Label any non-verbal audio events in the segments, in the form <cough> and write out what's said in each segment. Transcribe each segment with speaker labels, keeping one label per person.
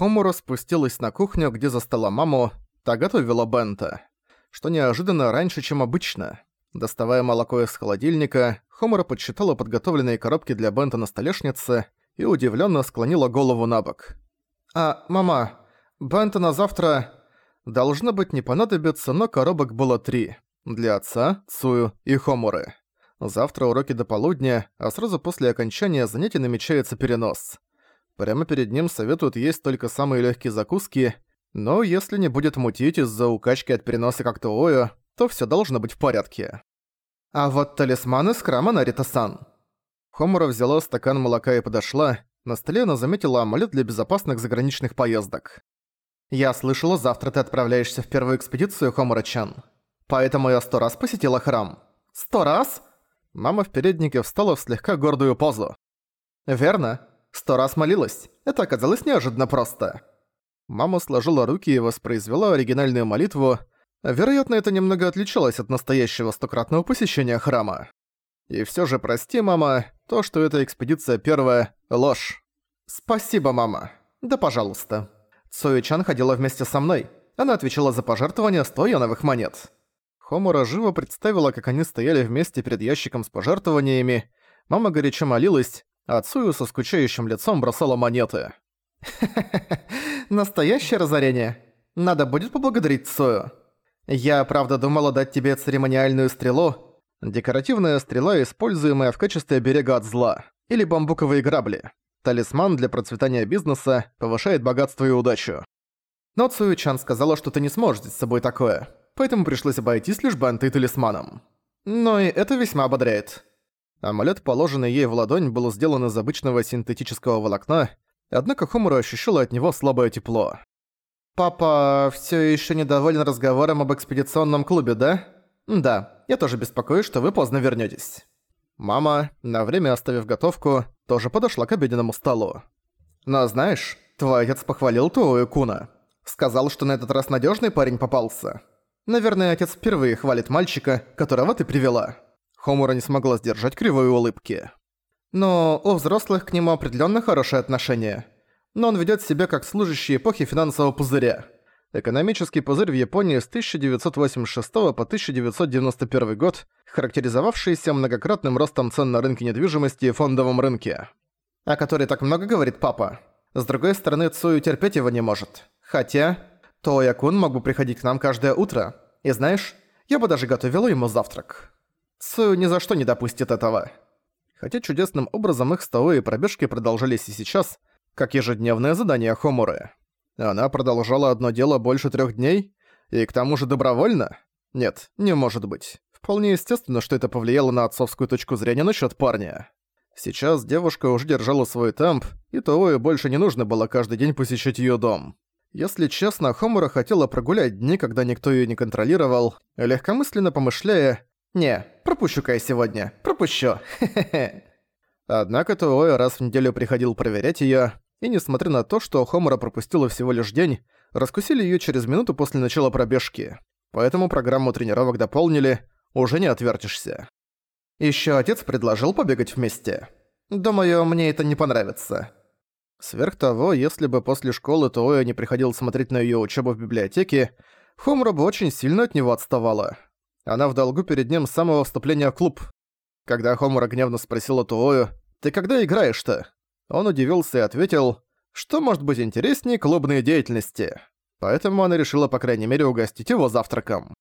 Speaker 1: Хомура спустилась на кухню, где застала маму, та готовила бента. Что неожиданно раньше, чем обычно. Доставая молоко из холодильника, Хомура подсчитала подготовленные коробки для бента на столешнице и удивленно склонила голову на бок. «А, мама, бента на завтра...» Должно быть, не понадобится, но коробок было три. Для отца, Цую и Хомуры. Завтра уроки до полудня, а сразу после окончания занятий намечается перенос. Прямо перед ним советуют есть только самые легкие закуски, но если не будет мутить из-за укачки от переноса как Туою, то все должно быть в порядке. А вот талисман из храма Нарита-сан. Хомура взяла стакан молока и подошла. На столе она заметила амулет для безопасных заграничных поездок. «Я слышала, завтра ты отправляешься в первую экспедицию, Хомура-чан. Поэтому я сто раз посетила храм». «Сто раз?» Мама в переднике встала в слегка гордую позу. «Верно. Сто раз молилась. Это оказалось неожиданно просто. Мама сложила руки и воспроизвела оригинальную молитву. Вероятно, это немного отличалось от настоящего стократного посещения храма. И всё же прости, мама, то, что эта экспедиция первая – ложь. Спасибо, мама. Да пожалуйста. Цуи-чан ходила вместе со мной. Она отвечала за пожертвования 100 яновых монет. Хомура живо представила, как они стояли вместе перед ящиком с пожертвованиями. Мама горячо молилась, а Цую со скучающим лицом бросала монеты. <laughs> настоящее разорение. Надо будет поблагодарить Цую. Я, правда, думала дать тебе церемониальную стрелу. Декоративная стрела, используемая в качестве берега от зла. Или бамбуковые грабли. Талисман для процветания бизнеса повышает богатство и удачу. Но Цую-чан сказала, что ты не сможешь взять с собой такое, поэтому пришлось обойтись лишь бантой и талисманом. Но и это весьма ободряет. Амулет, положенный ей в ладонь, был сделан из обычного синтетического волокна, однако Хомуру ощущала от него слабое тепло. «Папа все еще недоволен разговором об экспедиционном клубе, да?» «Да, я тоже беспокоюсь, что вы поздно вернётесь». Мама, на время оставив готовку, тоже подошла к обеденному столу. «Но знаешь, твой отец похвалил Туою Куна. Сказал, что на этот раз надежный парень попался. Наверное, отец впервые хвалит мальчика, которого ты привела». Хомура не смогла сдержать кривой улыбки. Но у взрослых к нему определенно хорошее отношение. Но он ведет себя как служащий эпохи финансового пузыря. Экономический пузырь в Японии с 1986 по 1991 год, характеризовавшийся многократным ростом цен на рынке недвижимости и фондовом рынке. О которой так много говорит папа. С другой стороны, Цую терпеть его не может. Хотя, Тоя-кун мог бы приходить к нам каждое утро. И знаешь, я бы даже готовила ему завтрак. Цую ни за что не допустит этого. Хотя чудесным образом их столовые пробежки продолжались и сейчас, как ежедневное задание Хомуры. Она продолжала одно дело больше трех дней, и к тому же добровольно? Нет, не может быть. Вполне естественно, что это повлияло на отцовскую точку зрения насчет парня. Сейчас девушка уже держала свой темп, и Тоое больше не нужно было каждый день посещать ее дом. Если честно, Хомура хотела прогулять дни, когда никто ее не контролировал, легкомысленно помышляя «Не, пропущу-ка я сегодня, пропущу, хе-хе-хе». <laughs> Однако Туоя раз в неделю приходил проверять её, и несмотря на то, что Хомура пропустила всего лишь день, раскусили её через минуту после начала пробежки. Поэтому программу тренировок дополнили, уже не отвертишься. Ещё отец предложил побегать вместе. Думаю, мне это не понравится. Сверх того, если бы после школы Туоя не приходил смотреть на её учёбу в библиотеке, Хомура бы очень сильно от него отставала. Она в долгу перед ним с самого вступления в клуб. Когда Хомура гневно спросила Туою, «Ты когда играешь-то?» Он удивился и ответил, что может быть интереснее клубной деятельности. Поэтому она решила, по крайней мере, угостить его завтраком.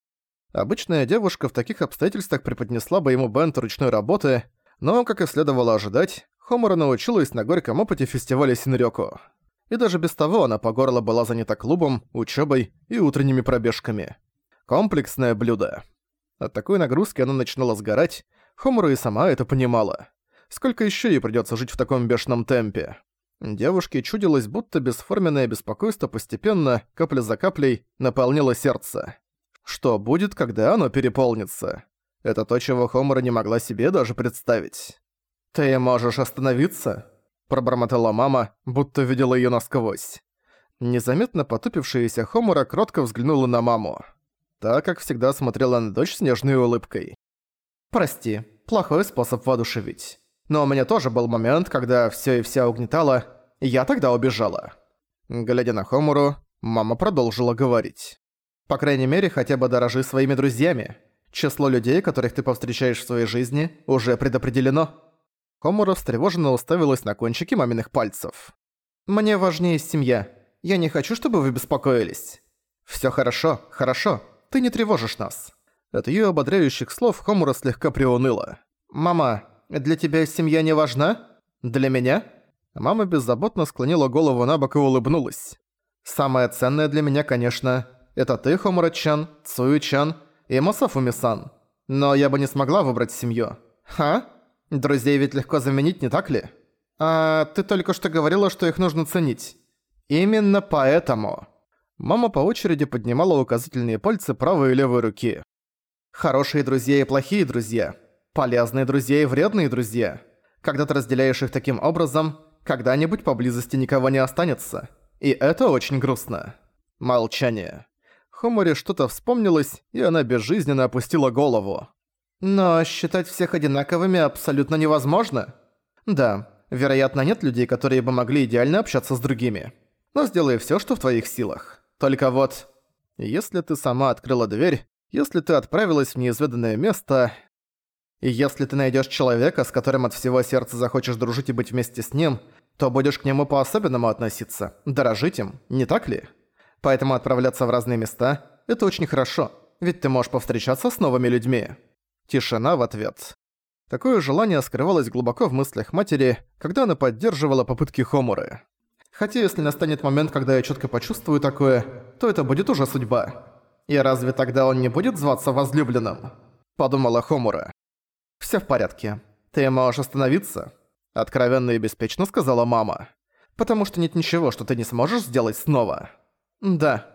Speaker 1: Обычная девушка в таких обстоятельствах преподнесла бы ему бент ручной работы, но, как и следовало ожидать, Хомура научилась на горьком опыте фестиваля Синрёку. И даже без того она по горло была занята клубом, учебой и утренними пробежками. Комплексное блюдо. От такой нагрузки она начинала сгорать, Хомура и сама это понимала. Сколько еще ей придется жить в таком бешеном темпе? Девушке чудилось, будто бесформенное беспокойство постепенно, капля за каплей, наполнило сердце. Что будет, когда оно переполнится? Это то, чего Хомура не могла себе даже представить. «Ты можешь остановиться?» – пробормотала мама, будто видела её насквозь. Незаметно потупившаяся Хомура кротко взглянула на маму. Та, как всегда, смотрела на дочь с нежной улыбкой. «Прости, плохой способ воодушевить. Но у меня тоже был момент, когда всё и вся угнетало, и я тогда убежала». Глядя на Хомуру, мама продолжила говорить. «По крайней мере, хотя бы дорожи своими друзьями. Число людей, которых ты повстречаешь в своей жизни, уже предопределено». Хомура встревоженно уставилась на кончики маминых пальцев. «Мне важнее семья. Я не хочу, чтобы вы беспокоились». «Всё хорошо, хорошо. Ты не тревожишь нас». От её ободряющих слов Хомура слегка приуныла. «Мама, для тебя семья не важна? Для меня?» Мама беззаботно склонила голову на бок и улыбнулась. «Самое ценное для меня, конечно, это ты, Хомура-чан, Цую-чан и Масафуми-сан. Но я бы не смогла выбрать семью. Ха? Друзей ведь легко заменить, не так ли? А ты только что говорила, что их нужно ценить. Именно поэтому. Мама по очереди поднимала указательные пальцы правой и левой руки. Хорошие друзья и плохие друзья. Полезные друзья и вредные друзья. Когда ты разделяешь их таким образом, когда-нибудь поблизости никого не останется. И это очень грустно. Молчание. Хоморе что-то вспомнилось, и она безжизненно опустила голову. Но считать всех одинаковыми абсолютно невозможно. Да, вероятно, нет людей, которые бы могли идеально общаться с другими. Но сделай всё, что в твоих силах. Только вот... Если ты сама открыла дверь, если ты отправилась в неизведанное место... И если ты найдёшь человека, с которым от всего сердца захочешь дружить и быть вместе с ним, то будешь к нему по-особенному относиться, дорожить им, не так ли? Поэтому отправляться в разные места – это очень хорошо, ведь ты можешь повстречаться с новыми людьми. Тишина в ответ. Такое желание скрывалось глубоко в мыслях матери, когда она поддерживала попытки Хомуры. Хотя если настанет момент, когда я четко почувствую такое, то это будет уже судьба. И разве тогда он не будет зваться возлюбленным? Подумала Хомура. Все в порядке. Ты можешь остановиться? Откровенно и беспечно сказала мама. Потому что нет ничего, что ты не сможешь сделать снова. Да.